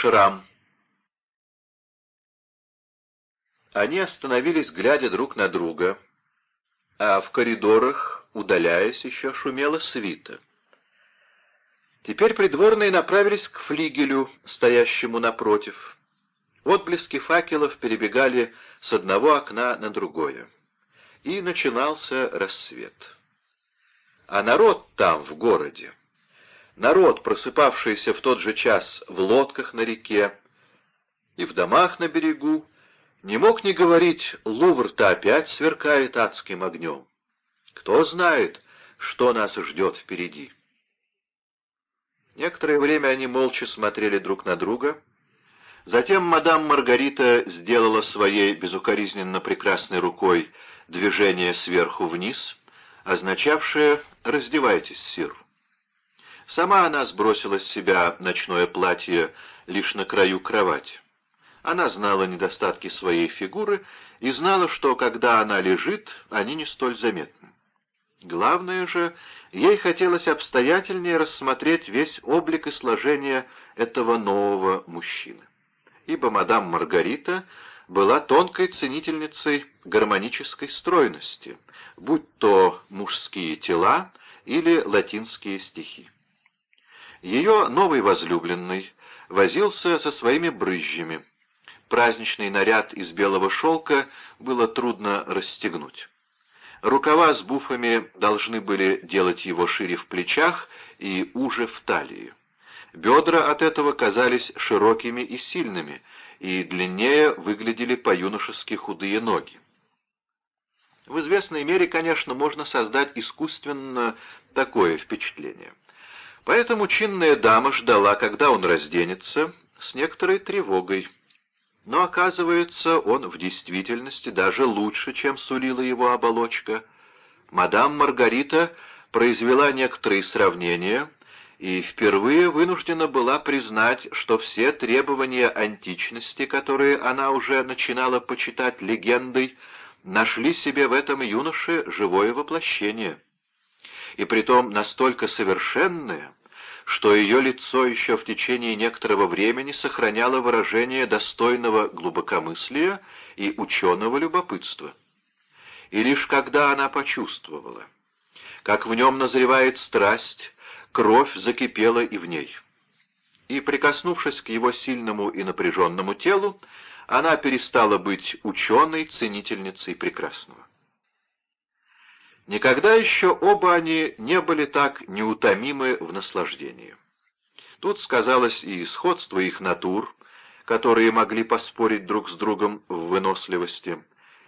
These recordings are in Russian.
шрам. Они остановились, глядя друг на друга, а в коридорах, удаляясь, еще шумела свита. Теперь придворные направились к флигелю, стоящему напротив. Отблески факелов перебегали с одного окна на другое. И начинался рассвет. А народ там, в городе, народ, просыпавшийся в тот же час в лодках на реке и в домах на берегу, не мог не говорить, Лувр-то опять сверкает адским огнем. Кто знает, что нас ждет впереди. Некоторое время они молча смотрели друг на друга. Затем мадам Маргарита сделала своей безукоризненно прекрасной рукой движение сверху вниз, означавшее «раздевайтесь, сир». Сама она сбросила с себя ночное платье лишь на краю кровати. Она знала недостатки своей фигуры и знала, что, когда она лежит, они не столь заметны. Главное же, ей хотелось обстоятельнее рассмотреть весь облик и сложение этого нового мужчины. Ибо мадам Маргарита была тонкой ценительницей гармонической стройности, будь то мужские тела или латинские стихи. Ее новый возлюбленный возился со своими брызжами. Праздничный наряд из белого шелка было трудно расстегнуть. Рукава с буфами должны были делать его шире в плечах и уже в талии. Бедра от этого казались широкими и сильными, и длиннее выглядели по-юношески худые ноги. В известной мере, конечно, можно создать искусственно такое впечатление. Поэтому чинная дама ждала, когда он разденется, с некоторой тревогой. Но, оказывается, он в действительности даже лучше, чем сулила его оболочка. Мадам Маргарита произвела некоторые сравнения и впервые вынуждена была признать, что все требования античности, которые она уже начинала почитать легендой, нашли себе в этом юноше живое воплощение и притом настолько совершенное, что ее лицо еще в течение некоторого времени сохраняло выражение достойного глубокомыслия и ученого любопытства. И лишь когда она почувствовала, как в нем назревает страсть, кровь закипела и в ней. И, прикоснувшись к его сильному и напряженному телу, она перестала быть ученой, ценительницей прекрасного. Никогда еще оба они не были так неутомимы в наслаждении. Тут сказалось и сходство их натур, которые могли поспорить друг с другом в выносливости.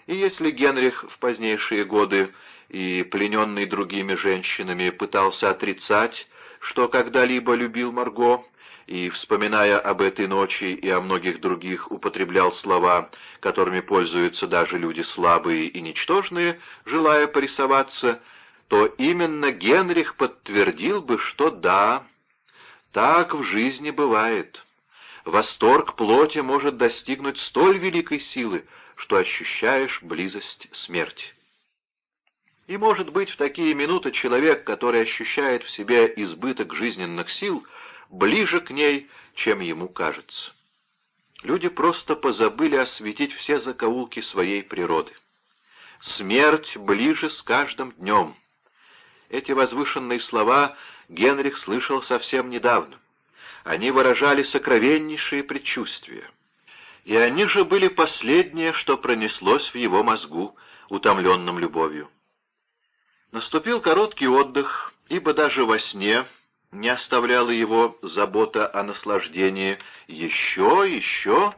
И если Генрих в позднейшие годы и плененный другими женщинами пытался отрицать, что когда-либо любил Марго, и, вспоминая об этой ночи и о многих других, употреблял слова, которыми пользуются даже люди слабые и ничтожные, желая порисоваться, то именно Генрих подтвердил бы, что да, так в жизни бывает. Восторг плоти может достигнуть столь великой силы, что ощущаешь близость смерти. И, может быть, в такие минуты человек, который ощущает в себе избыток жизненных сил, ближе к ней, чем ему кажется. Люди просто позабыли осветить все закоулки своей природы. Смерть ближе с каждым днем. Эти возвышенные слова Генрих слышал совсем недавно. Они выражали сокровеннейшие предчувствия. И они же были последнее, что пронеслось в его мозгу, утомленном любовью. Наступил короткий отдых, ибо даже во сне не оставляла его забота о наслаждении. Еще, еще,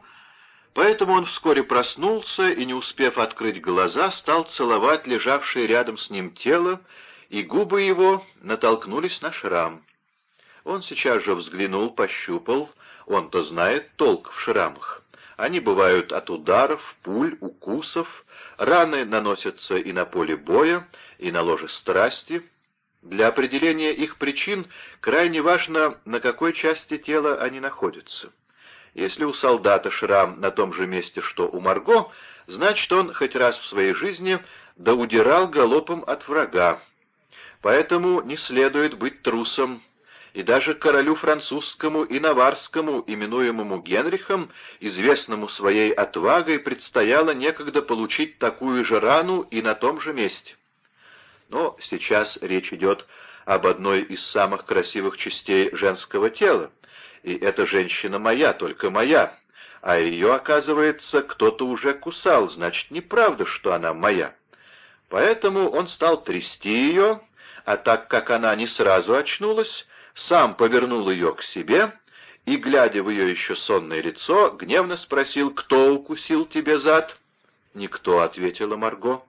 поэтому он вскоре проснулся и, не успев открыть глаза, стал целовать лежавшее рядом с ним тело, и губы его натолкнулись на шрам. Он сейчас же взглянул, пощупал, он-то знает толк в шрамах. Они бывают от ударов, пуль, укусов, раны наносятся и на поле боя, и на ложе страсти — для определения их причин крайне важно, на какой части тела они находятся. Если у солдата шрам на том же месте, что у Марго, значит, он хоть раз в своей жизни да удирал галопом от врага. Поэтому не следует быть трусом и даже королю французскому и наварскому, именуемому Генрихом, известному своей отвагой, предстояло некогда получить такую же рану и на том же месте. Но сейчас речь идет об одной из самых красивых частей женского тела, и эта женщина моя, только моя, а ее, оказывается, кто-то уже кусал, значит, неправда, что она моя. Поэтому он стал трясти ее, а так как она не сразу очнулась, сам повернул ее к себе и, глядя в ее еще сонное лицо, гневно спросил, «Кто укусил тебе зад?» «Никто», — ответила Марго.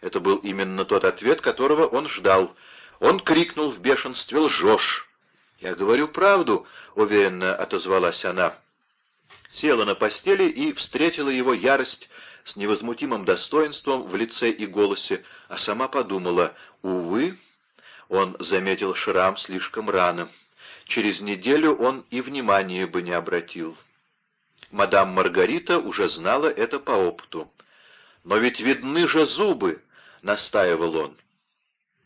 Это был именно тот ответ, которого он ждал. Он крикнул в бешенстве, «Лжешь!» «Я говорю правду», — уверенно отозвалась она. Села на постели и встретила его ярость с невозмутимым достоинством в лице и голосе, а сама подумала, «Увы, он заметил шрам слишком рано. Через неделю он и внимания бы не обратил. Мадам Маргарита уже знала это по опыту. «Но ведь видны же зубы!» — настаивал он.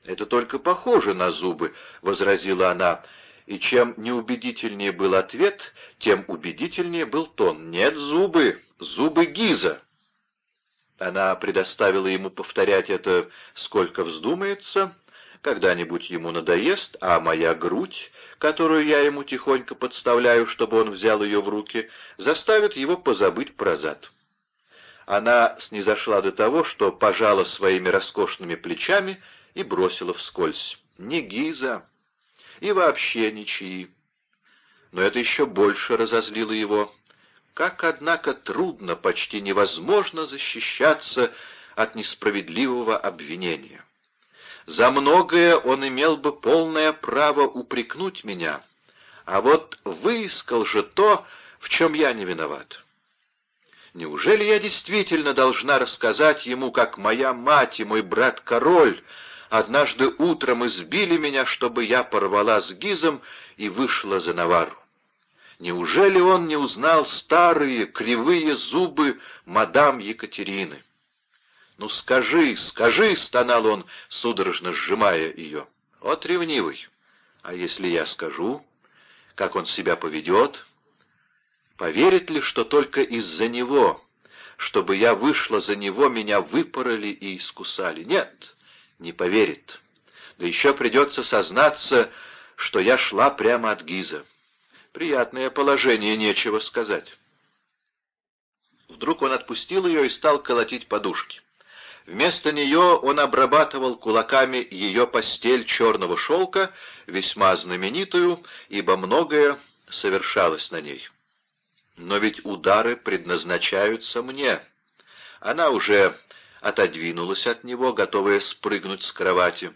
«Это только похоже на зубы», — возразила она, и чем неубедительнее был ответ, тем убедительнее был тон. «Нет зубы, зубы Гиза!» Она предоставила ему повторять это сколько вздумается, когда-нибудь ему надоест, а моя грудь, которую я ему тихонько подставляю, чтобы он взял ее в руки, заставит его позабыть про зад. Она снизошла до того, что пожала своими роскошными плечами и бросила вскользь. «Не Гиза и вообще ничьи». Но это еще больше разозлило его. Как, однако, трудно, почти невозможно защищаться от несправедливого обвинения. За многое он имел бы полное право упрекнуть меня, а вот выискал же то, в чем я не виноват. Неужели я действительно должна рассказать ему, как моя мать и мой брат-король однажды утром избили меня, чтобы я порвала с Гизом и вышла за Навару? Неужели он не узнал старые кривые зубы мадам Екатерины? «Ну скажи, скажи!» — стонал он, судорожно сжимая ее. «Вот ревнивый! А если я скажу, как он себя поведет? Поверит ли, что только из-за него, чтобы я вышла за него, меня выпороли и искусали? Нет, не поверит. Да еще придется сознаться, что я шла прямо от Гиза. Приятное положение, нечего сказать». Вдруг он отпустил ее и стал колотить подушки. Вместо нее он обрабатывал кулаками ее постель черного шелка, весьма знаменитую, ибо многое совершалось на ней. Но ведь удары предназначаются мне. Она уже отодвинулась от него, готовая спрыгнуть с кровати.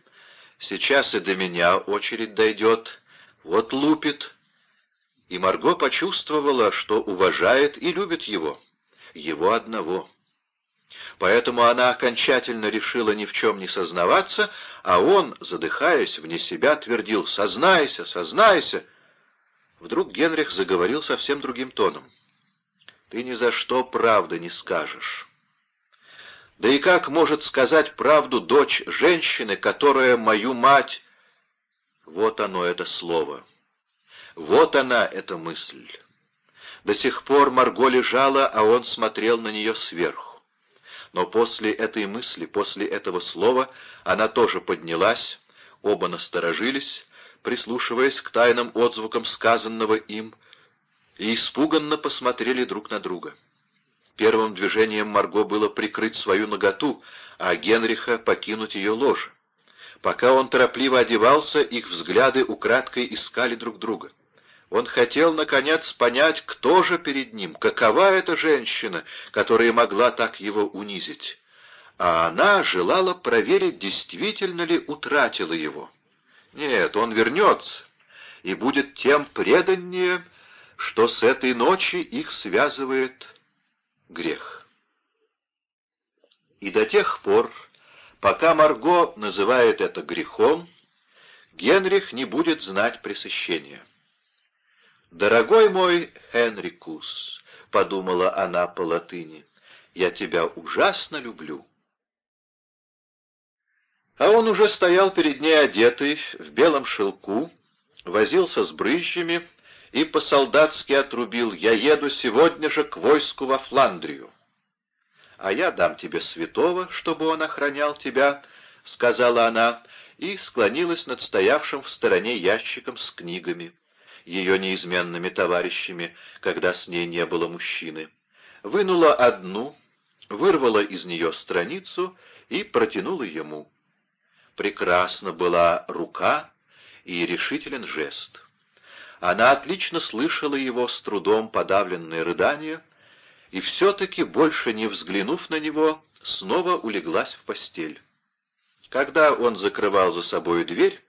Сейчас и до меня очередь дойдет. Вот лупит. И Марго почувствовала, что уважает и любит его. Его одного. Поэтому она окончательно решила ни в чем не сознаваться, а он, задыхаясь вне себя, твердил «Сознайся, сознайся!» Вдруг Генрих заговорил совсем другим тоном. «Ты ни за что правды не скажешь». Да и как может сказать правду дочь женщины, которая мою мать... Вот оно, это слово. Вот она, эта мысль. До сих пор Марго лежала, а он смотрел на нее сверху но после этой мысли, после этого слова, она тоже поднялась, оба насторожились, прислушиваясь к тайным отзвукам сказанного им, и испуганно посмотрели друг на друга. Первым движением Марго было прикрыть свою наготу, а Генриха покинуть ее ложе. Пока он торопливо одевался, их взгляды украдкой искали друг друга. Он хотел, наконец, понять, кто же перед ним, какова эта женщина, которая могла так его унизить. А она желала проверить, действительно ли утратила его. Нет, он вернется и будет тем преданнее, что с этой ночи их связывает грех. И до тех пор, пока Марго называет это грехом, Генрих не будет знать пресыщения. «Дорогой мой Хенрикус», — подумала она по латыни, — «я тебя ужасно люблю». А он уже стоял перед ней одетый в белом шелку возился с брызжами и по-солдатски отрубил «Я еду сегодня же к войску во Фландрию». «А я дам тебе святого, чтобы он охранял тебя», — сказала она, и склонилась над стоявшим в стороне ящиком с книгами, ее неизменными товарищами, когда с ней не было мужчины. Вынула одну, вырвала из нее страницу и протянула ему. Прекрасна была рука и решителен жест. Она отлично слышала его с трудом подавленные рыдания, и все-таки, больше не взглянув на него, снова улеглась в постель. Когда он закрывал за собой дверь,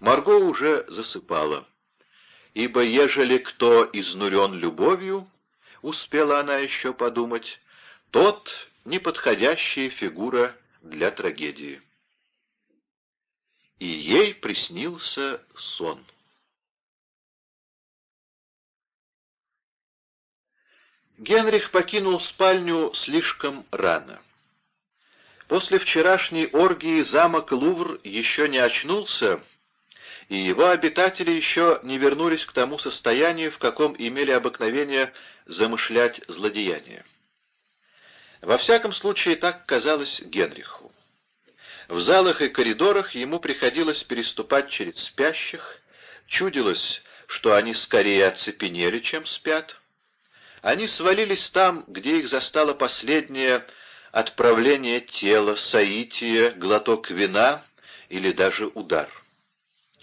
Марго уже засыпала. «Ибо ежели кто изнурен любовью, — успела она еще подумать, — тот неподходящая фигура для трагедии». И ей приснился сон. Генрих покинул спальню слишком рано. После вчерашней оргии замок Лувр еще не очнулся, и его обитатели еще не вернулись к тому состоянию, в каком имели обыкновение замышлять злодеяния. Во всяком случае, так казалось Генриху. В залах и коридорах ему приходилось переступать через спящих, чудилось, что они скорее оцепенели, чем спят. Они свалились там, где их застало последнее отправление тела, соитие, глоток вина или даже удар.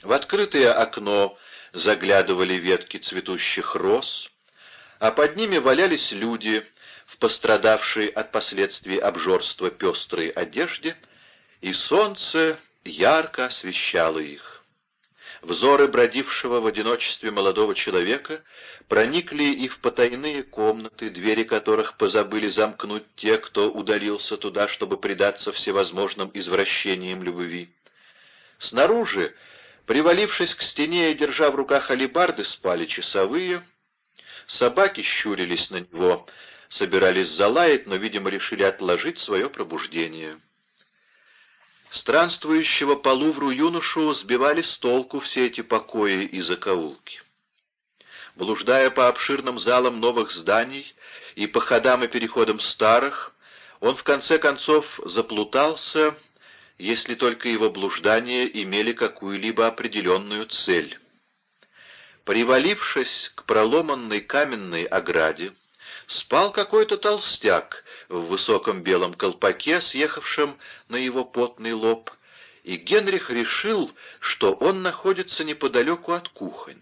В открытое окно заглядывали ветки цветущих роз, а под ними валялись люди в пострадавшей от последствий обжорства пестрой одежде, и солнце ярко освещало их. Взоры бродившего в одиночестве молодого человека проникли и в потайные комнаты, двери которых позабыли замкнуть те, кто удалился туда, чтобы предаться всевозможным извращениям любви. Снаружи, привалившись к стене и держа в руках алебарды, спали часовые. Собаки щурились на него, собирались залаять, но, видимо, решили отложить свое пробуждение. Странствующего по Лувру юношу сбивали с толку все эти покои и закоулки. Блуждая по обширным залам новых зданий и по ходам и переходам старых, он в конце концов заплутался, если только его блуждания имели какую-либо определенную цель. Привалившись к проломанной каменной ограде, спал какой-то толстяк в высоком белом колпаке, съехавшем на его потный лоб, и Генрих решил, что он находится неподалеку от кухонь.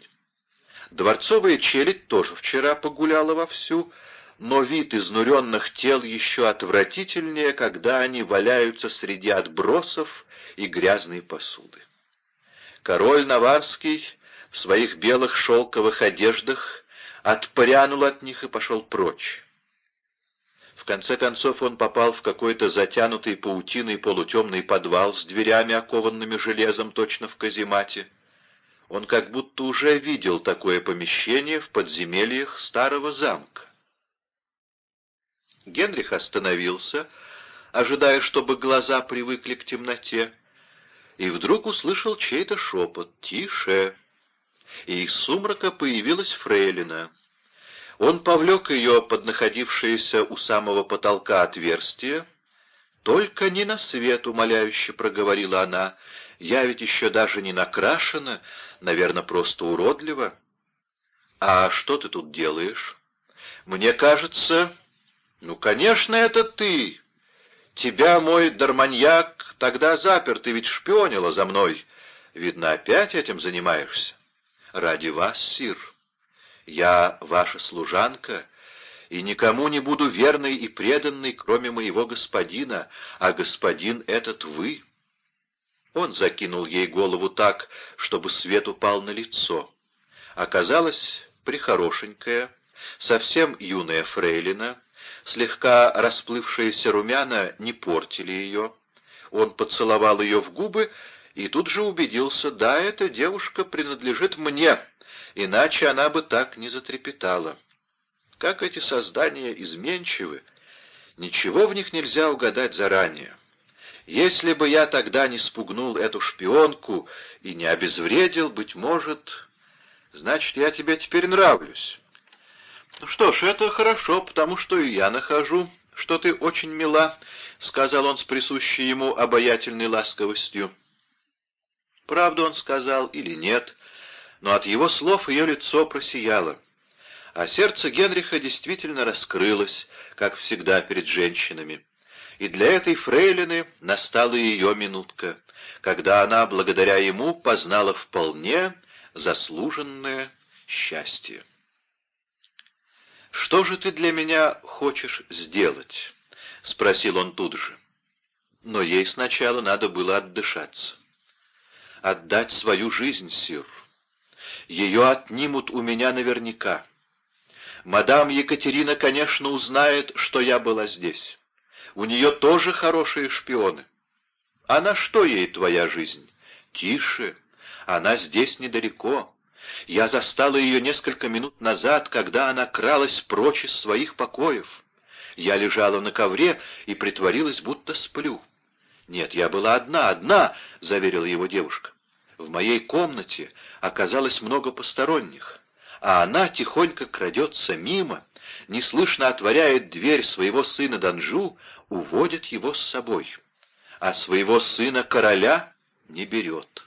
Дворцовая челядь тоже вчера погуляла вовсю, но вид изнуренных тел еще отвратительнее, когда они валяются среди отбросов и грязной посуды. Король Наварский в своих белых шелковых одеждах отпрянул от них и пошел прочь. В конце концов он попал в какой-то затянутый паутиной полутемный подвал с дверями, окованными железом, точно в каземате. Он как будто уже видел такое помещение в подземельях старого замка. Генрих остановился, ожидая, чтобы глаза привыкли к темноте, и вдруг услышал чей-то шепот «Тише!» И из сумрака появилась фрейлина. Он повлек ее под находившееся у самого потолка отверстие. «Только не на свет», — умоляюще проговорила она, — «я ведь еще даже не накрашена, наверное, просто уродлива». «А что ты тут делаешь?» «Мне кажется...» «Ну, конечно, это ты. Тебя, мой дарманьяк, тогда запер, ты ведь шпионила за мной. Видно, опять этим занимаешься?» Ради вас, сир. Я ваша служанка, и никому не буду верной и преданной, кроме моего господина, а господин этот вы». Он закинул ей голову так, чтобы свет упал на лицо. Оказалось, прихорошенькая, совсем юная фрейлина, слегка расплывшиеся румяна не портили ее. Он поцеловал ее в губы и тут же убедился, да, эта девушка принадлежит мне, иначе она бы так не затрепетала. Как эти создания изменчивы, ничего в них нельзя угадать заранее. Если бы я тогда не спугнул эту шпионку и не обезвредил, быть может, значит, я тебе теперь нравлюсь. Ну что ж, это хорошо, потому что и я нахожу, что ты очень мила, — сказал он с присущей ему обаятельной ласковостью. Правду он сказал или нет, но от его слов ее лицо просияло. А сердце Генриха действительно раскрылось, как всегда перед женщинами. И для этой фрейлины настала ее минутка, когда она, благодаря ему, познала вполне заслуженное счастье. «Что же ты для меня хочешь сделать?» — спросил он тут же. Но ей сначала надо было отдышаться. «Отдать свою жизнь, сир. Ее отнимут у меня наверняка. Мадам Екатерина, конечно, узнает, что я была здесь. У нее тоже хорошие шпионы. А на что ей твоя жизнь? Тише, она здесь недалеко. Я застала ее несколько минут назад, когда она кралась прочь из своих покоев. Я лежала на ковре и притворилась, будто сплю. «Нет, я была одна, одна», — заверила его девушка. «В моей комнате оказалось много посторонних, а она тихонько крадется мимо, неслышно отворяет дверь своего сына Данжу, уводит его с собой, а своего сына короля не берет».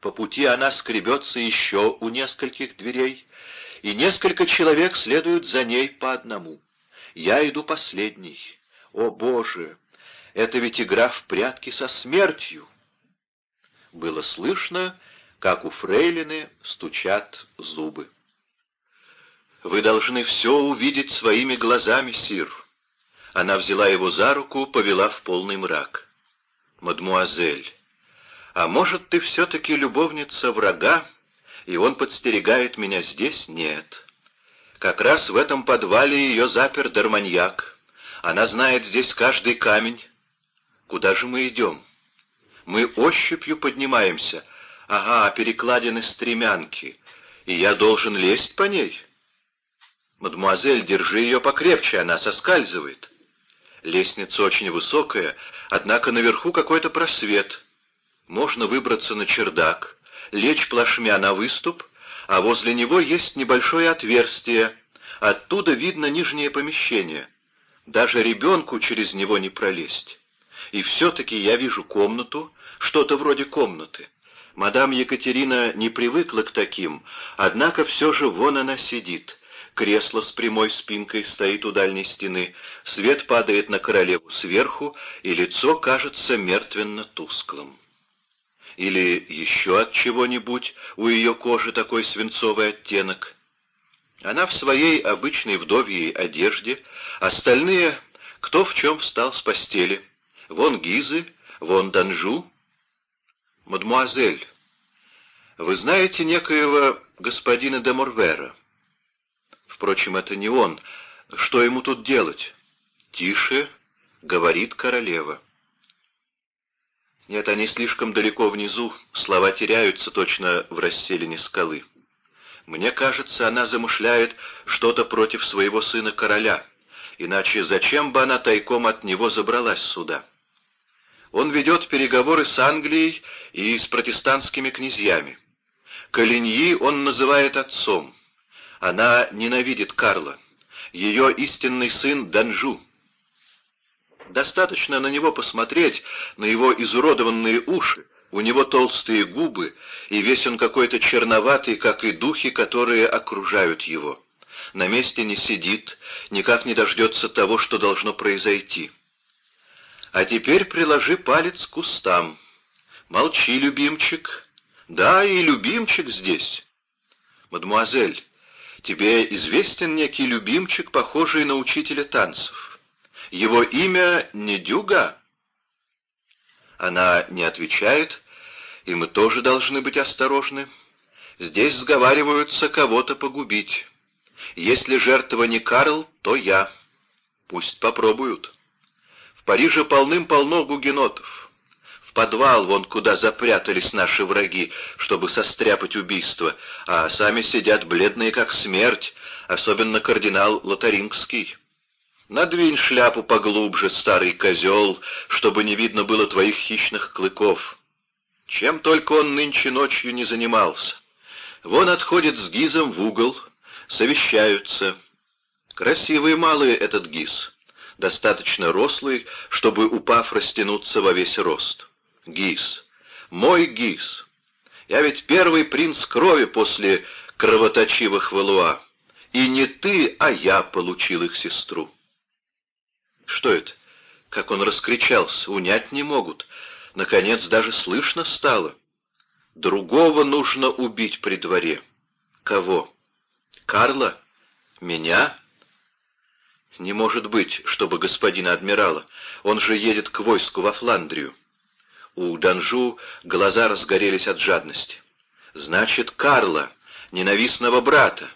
По пути она скребется еще у нескольких дверей, и несколько человек следуют за ней по одному. Я иду последний. О, Боже! Это ведь игра в прятки со смертью. Было слышно, как у фрейлины стучат зубы. «Вы должны все увидеть своими глазами, сир». Она взяла его за руку, повела в полный мрак. «Мадмуазель, а может, ты все-таки любовница врага, и он подстерегает меня здесь? Нет. Как раз в этом подвале ее запер дарманьяк. Она знает здесь каждый камень. Куда же мы идем? Мы ощупью поднимаемся. Ага, перекладины стремянки. И я должен лезть по ней? Мадемуазель, держи ее покрепче, она соскальзывает. Лестница очень высокая, однако наверху какой-то просвет — можно выбраться на чердак, лечь плашмя на выступ, а возле него есть небольшое отверстие, оттуда видно нижнее помещение. Даже ребенку через него не пролезть. И все-таки я вижу комнату, что-то вроде комнаты. Мадам Екатерина не привыкла к таким, однако все же вон она сидит. Кресло с прямой спинкой стоит у дальней стены, свет падает на королеву сверху, и лицо кажется мертвенно-тусклым или еще от чего-нибудь у ее кожи такой свинцовый оттенок. Она в своей обычной вдовьей одежде, остальные кто в чем встал с постели. Вон Гизы, вон Данжу. «Мадмуазель, вы знаете некоего господина де Морвера?» «Впрочем, это не он. Что ему тут делать?» «Тише», — говорит королева. Нет, они слишком далеко внизу, слова теряются точно в расселине скалы. Мне кажется, она замышляет что-то против своего сына-короля, иначе зачем бы она тайком от него забралась сюда? Он ведет переговоры с Англией и с протестантскими князьями. Калиньи он называет отцом. Она ненавидит Карла. Ее истинный сын Данжу. Достаточно на него посмотреть, на его изуродованные уши, у него толстые губы, и весь он какой-то черноватый, как и духи, которые окружают его. На месте не сидит, никак не дождется того, что должно произойти. А теперь приложи палец к кустам. Молчи, любимчик. Да, и любимчик здесь. Мадемуазель, тебе известен некий любимчик, похожий на учителя танцев? Его имя не Дюга?» Она не отвечает, и мы тоже должны быть осторожны. Здесь сговариваются кого-то погубить. Если жертва не Карл, то я. Пусть попробуют. Париже полным-полно гугенотов. В подвал, вон куда запрятались наши враги, чтобы состряпать убийство, а сами сидят бледные как смерть, особенно кардинал Лотарингский. Надвинь шляпу поглубже, старый козел, чтобы не видно было твоих хищных клыков. Чем только он нынче ночью не занимался. Вон отходит с Гизом в угол, совещаются. Красивый малый этот Гиз, достаточно рослый, чтобы, упав, растянуться во весь рост. Гиз, мой Гиз, я ведь первый принц крови после кровоточивых Валуа. И не ты, а я получил их сестру. Что это? Как он раскричался, унять не могут. Наконец даже слышно стало. Другого нужно убить при дворе. Кого? Карла? Меня? Не может быть, чтобы господина адмирала. Он же едет к войску во Фландрию. У Данжу глаза разгорелись от жадности. Значит, Карла, ненавистного брата.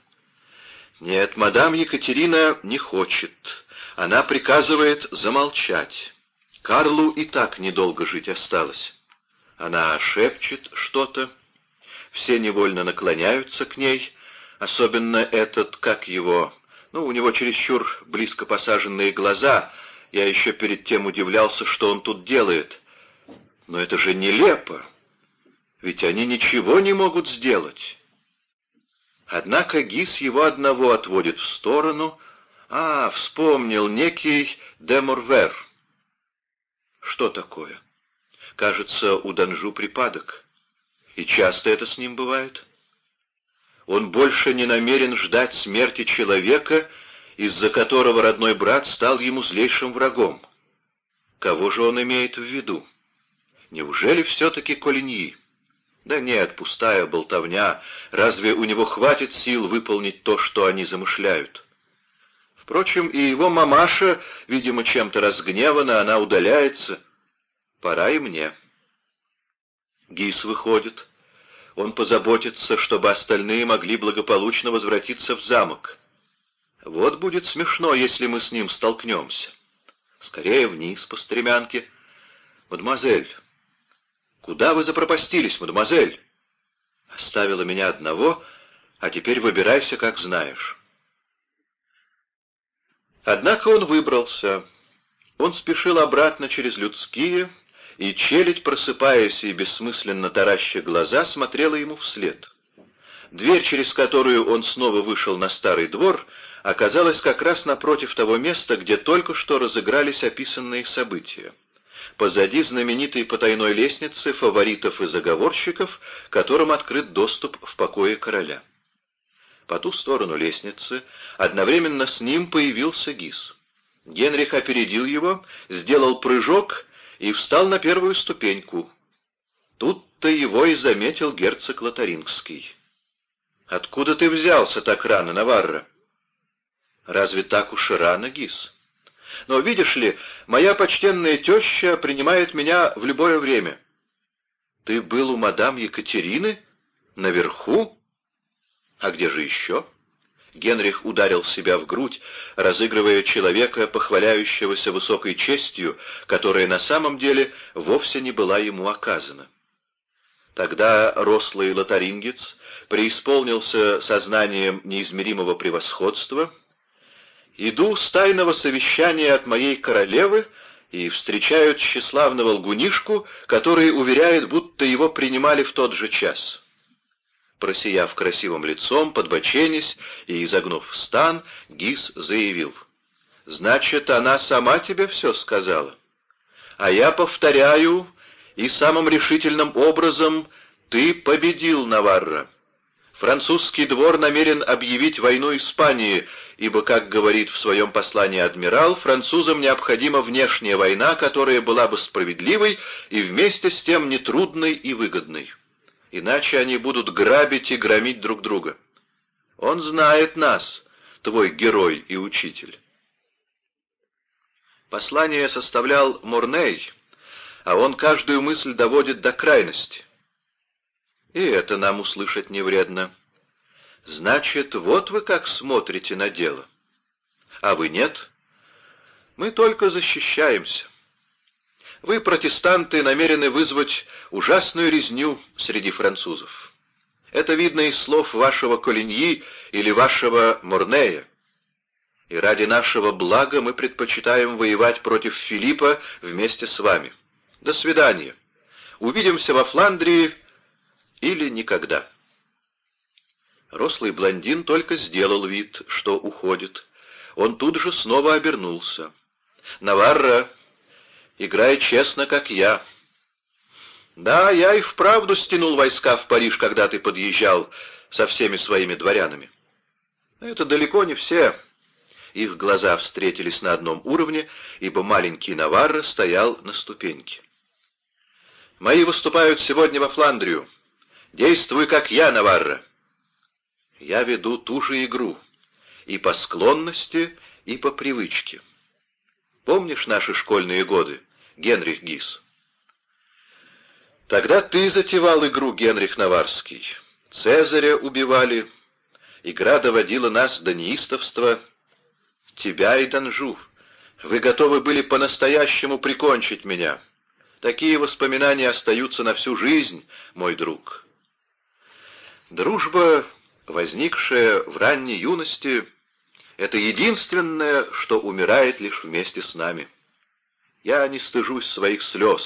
Нет, мадам Екатерина не хочет. Она приказывает замолчать. Карлу и так недолго жить осталось. Она шепчет что-то. Все невольно наклоняются к ней, особенно этот, как его... Ну, у него чересчур близко посаженные глаза. Я еще перед тем удивлялся, что он тут делает. Но это же нелепо. Ведь они ничего не могут сделать. Однако Гис его одного отводит в сторону. А, вспомнил, некий Демурвер. Что такое? Кажется, у Данжу припадок. И часто это с ним бывает. Он больше не намерен ждать смерти человека, из-за которого родной брат стал ему злейшим врагом. Кого же он имеет в виду? Неужели все-таки Колиньи? Да нет, пустая болтовня. Разве у него хватит сил выполнить то, что они замышляют? Впрочем, и его мамаша, видимо, чем-то разгневана, она удаляется. Пора и мне. Гис выходит. Он позаботится, чтобы остальные могли благополучно возвратиться в замок. Вот будет смешно, если мы с ним столкнемся. Скорее вниз по стремянке. Мадемуазель, «Куда вы запропастились, мадемуазель?» «Оставила меня одного, а теперь выбирайся, как знаешь». Однако он выбрался. Он спешил обратно через людские, и челядь, просыпаясь и бессмысленно тараща глаза, смотрела ему вслед. Дверь, через которую он снова вышел на старый двор, оказалась как раз напротив того места, где только что разыгрались описанные события позади знаменитой потайной лестницы фаворитов и заговорщиков, которым открыт доступ в покое короля. По ту сторону лестницы одновременно с ним появился Гис. Генрих опередил его, сделал прыжок и встал на первую ступеньку. Тут-то его и заметил герцог Лотарингский. «Откуда ты взялся так рано, Наварра?» «Разве так уж и рано, Гис?» Но, видишь ли, моя почтенная теща принимает меня в любое время. Ты был у мадам Екатерины? Наверху? А где же еще? Генрих ударил себя в грудь, разыгрывая человека, похваляющегося высокой честью, которая на самом деле вовсе не была ему оказана. Тогда рослый лотарингец преисполнился сознанием неизмеримого превосходства — Иду с тайного совещания от моей королевы и встречаю тщеславного лгунишку, который уверяет, будто его принимали в тот же час. Просияв красивым лицом, подбоченясь и изогнув стан, Гис заявил. «Значит, она сама тебе все сказала? А я повторяю, и самым решительным образом ты победил Наварра. Французский двор намерен объявить войну Испании, ибо, как говорит в своем послании адмирал, французам необходима внешняя война, которая была бы справедливой и вместе с тем нетрудной и выгодной. Иначе они будут грабить и громить друг друга. Он знает нас, твой герой и учитель. Послание составлял Мурней, а он каждую мысль доводит до крайности. И это нам услышать не вредно. Значит, вот вы как смотрите на дело. А вы нет? Мы только защищаемся. Вы, протестанты, намерены вызвать ужасную резню среди французов. Это видно из слов вашего Колиньи или вашего Морнея. и ради нашего блага мы предпочитаем воевать против Филиппа вместе с вами. До свидания. Увидимся во Фландрии или никогда». Рослый блондин только сделал вид, что уходит. Он тут же снова обернулся. «Наварра, играй честно, как я». «Да, я и вправду стянул войска в Париж, когда ты подъезжал со всеми своими дворянами». «Это далеко не все». Их глаза встретились на одном уровне, ибо маленький Наварра стоял на ступеньке. «Мои выступают сегодня во Фландрию. Действуй, как я, Наварра». Я веду ту же игру, и по склонности, и по привычке. Помнишь наши школьные годы, Генрих Гис? Тогда ты затевал игру, Генрих Наварский. Цезаря убивали, игра доводила нас до неистовства. Тебя и Данжу. Вы готовы были по-настоящему прикончить меня. Такие воспоминания остаются на всю жизнь, мой друг. Дружба возникшее в ранней юности, это единственное, что умирает лишь вместе с нами. Я не стыжусь своих слез,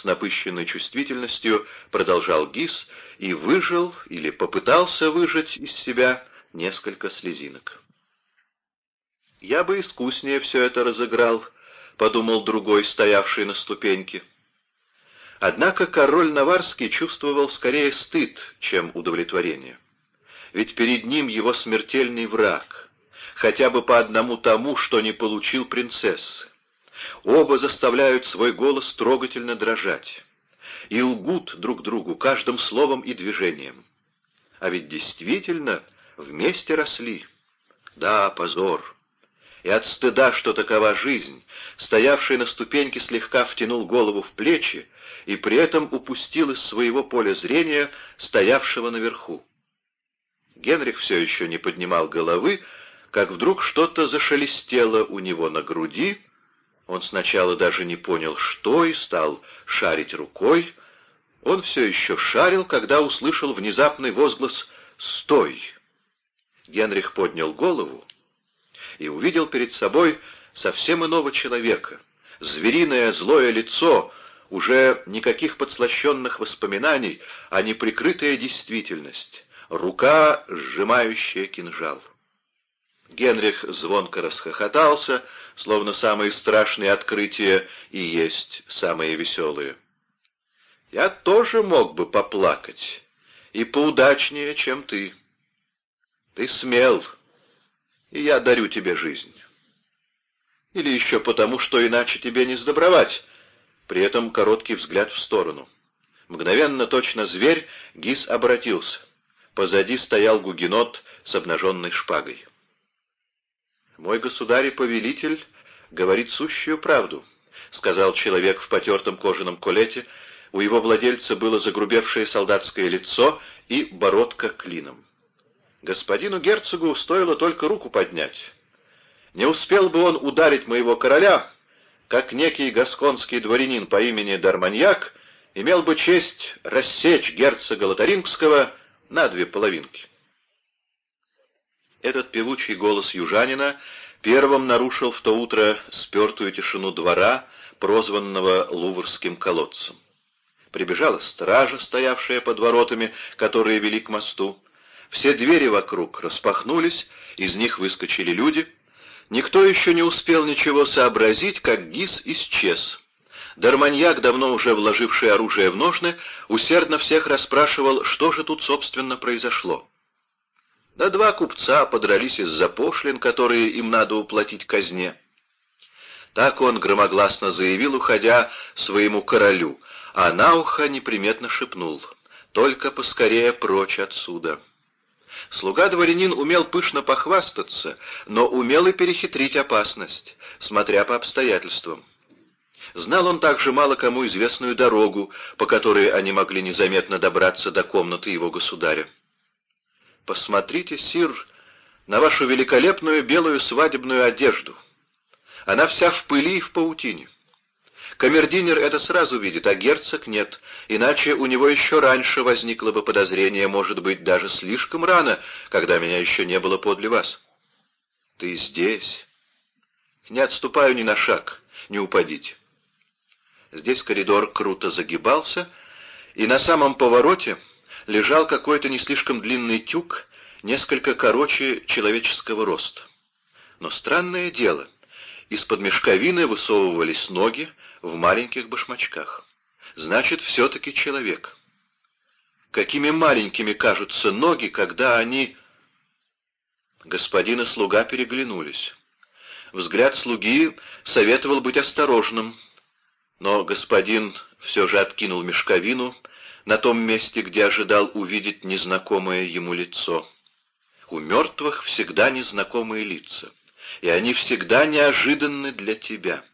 с напыщенной чувствительностью продолжал Гис и выжил или попытался выжать из себя несколько слезинок. «Я бы искуснее все это разыграл», — подумал другой, стоявший на ступеньке. Однако король Наварский чувствовал скорее стыд, чем удовлетворение ведь перед ним его смертельный враг, хотя бы по одному тому, что не получил принцессы. Оба заставляют свой голос трогательно дрожать и лгут друг другу каждым словом и движением. А ведь действительно вместе росли. Да, позор. И от стыда, что такова жизнь, стоявший на ступеньке слегка втянул голову в плечи и при этом упустил из своего поля зрения стоявшего наверху. Генрих все еще не поднимал головы, как вдруг что-то зашелестело у него на груди. Он сначала даже не понял, что, и стал шарить рукой. Он все еще шарил, когда услышал внезапный возглас «Стой!». Генрих поднял голову и увидел перед собой совсем иного человека. Звериное злое лицо, уже никаких подслащенных воспоминаний, а неприкрытая действительность рука, сжимающая кинжал. Генрих звонко расхохотался, словно самые страшные открытия и есть самые веселые. «Я тоже мог бы поплакать, и поудачнее, чем ты. Ты смел, и я дарю тебе жизнь. Или еще потому, что иначе тебе не сдобровать». При этом короткий взгляд в сторону. Мгновенно, точно зверь, Гис обратился. Позади стоял гугенот с обнаженной шпагой. «Мой государь и повелитель говорит сущую правду», — сказал человек в потертом кожаном колете. У его владельца было загрубевшее солдатское лицо и бородка клином. Господину герцогу стоило только руку поднять. Не успел бы он ударить моего короля, как некий гасконский дворянин по имени Дарманьяк имел бы честь рассечь герцога Лотарингского на две половинки. Этот певучий голос южанина первым нарушил в то утро спертую тишину двора, прозванного Луврским колодцем. Прибежала стража, стоявшая под воротами, которые вели к мосту. Все двери вокруг распахнулись, из них выскочили люди. Никто еще не успел ничего сообразить, как Гис исчез. Дарманьяк, давно уже вложивший оружие в ножны, усердно всех расспрашивал, что же тут, собственно, произошло. Да два купца подрались из-за пошлин, которые им надо уплатить казне. Так он громогласно заявил, уходя своему королю, а на ухо неприметно шепнул «Только поскорее прочь отсюда». Слуга-дворянин умел пышно похвастаться, но умел и перехитрить опасность, смотря по обстоятельствам. Знал он также мало кому известную дорогу, по которой они могли незаметно добраться до комнаты его государя. «Посмотрите, сир, на вашу великолепную белую свадебную одежду. Она вся в пыли и в паутине. Камердинер это сразу видит, а герцог нет, иначе у него еще раньше возникло бы подозрение, может быть, даже слишком рано, когда меня еще не было подле вас». Ты здесь? Не отступаю ни на шаг, не упадите. Здесь коридор круто загибался, и на самом повороте лежал какой-то не слишком длинный тюк, несколько короче человеческого роста. Но странное дело, из-под мешковины высовывались ноги в маленьких башмачках. Значит, все-таки человек. Какими маленькими кажутся ноги, когда они... Господин и слуга переглянулись. Взгляд слуги советовал быть осторожным, но господин все же откинул мешковину на том месте, где ожидал увидеть незнакомое ему лицо. У мертвых всегда незнакомые лица, и они всегда неожиданны для тебя.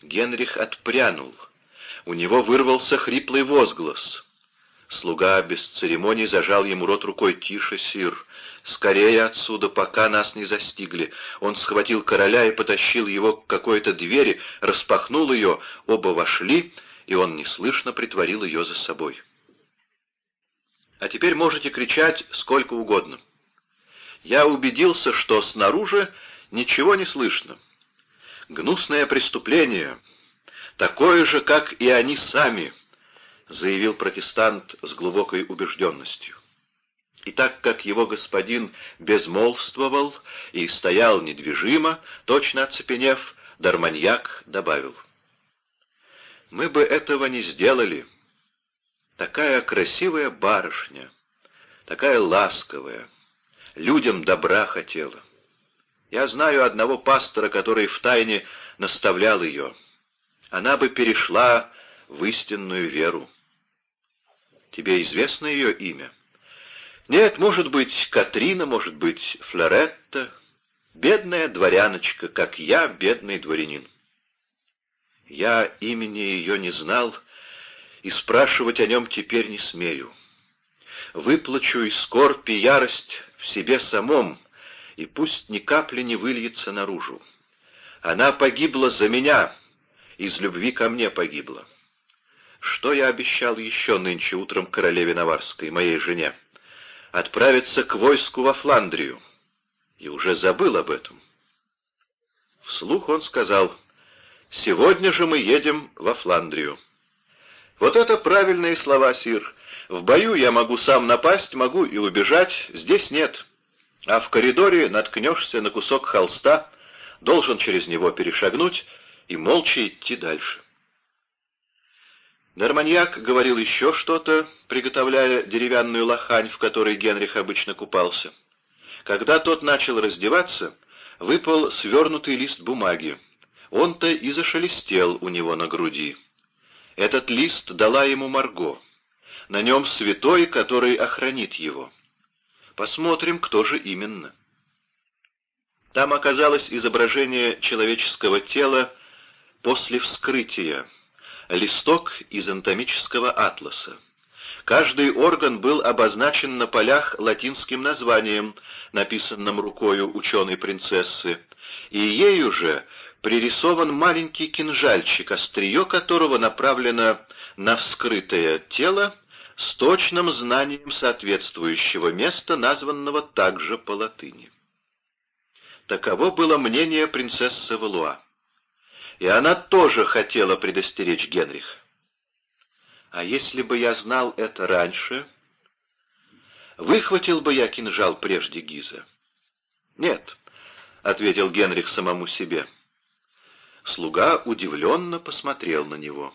Генрих отпрянул. У него вырвался хриплый возглас. Слуга без церемоний зажал ему рот рукой. «Тише, сир! Скорее отсюда, пока нас не застигли!» Он схватил короля и потащил его к какой-то двери, распахнул ее, оба вошли, и он неслышно притворил ее за собой. «А теперь можете кричать сколько угодно. Я убедился, что снаружи ничего не слышно. Гнусное преступление, такое же, как и они сами» заявил протестант с глубокой убежденностью. И так как его господин безмолвствовал и стоял недвижимо, точно оцепенев, Дарманьяк добавил. «Мы бы этого не сделали. Такая красивая барышня, такая ласковая, людям добра хотела. Я знаю одного пастора, который втайне наставлял ее. Она бы перешла в истинную веру. Тебе известно ее имя? Нет, может быть, Катрина, может быть, Флоретта. Бедная дворяночка, как я, бедный дворянин. Я имени ее не знал и спрашивать о нем теперь не смею. Выплачу и скорбь, и ярость в себе самом, и пусть ни капли не выльется наружу. Она погибла за меня, из любви ко мне погибла. Что я обещал еще нынче утром королеве Наварской, моей жене? Отправиться к войску во Фландрию. И уже забыл об этом. Вслух он сказал, «Сегодня же мы едем во Фландрию». Вот это правильные слова, Сир. В бою я могу сам напасть, могу и убежать, здесь нет. А в коридоре наткнешься на кусок холста, должен через него перешагнуть и молча идти дальше. Дарманьяк говорил еще что-то, приготовляя деревянную лохань, в которой Генрих обычно купался. Когда тот начал раздеваться, выпал свернутый лист бумаги. Он-то и зашелестел у него на груди. Этот лист дала ему Марго. На нем святой, который охранит его. Посмотрим, кто же именно. Там оказалось изображение человеческого тела после вскрытия, листок из анатомического атласа. Каждый орган был обозначен на полях латинским названием, написанным рукою ученой принцессы, и ею же пририсован маленький кинжальчик, острие которого направлено на вскрытое тело с точным знанием соответствующего места, названного также по латыни. Таково было мнение принцессы Валуа и она тоже хотела предостеречь Генриха. А если бы я знал это раньше, выхватил бы я кинжал прежде Гиза? Нет, — ответил Генрих самому себе. Слуга удивленно посмотрел на него.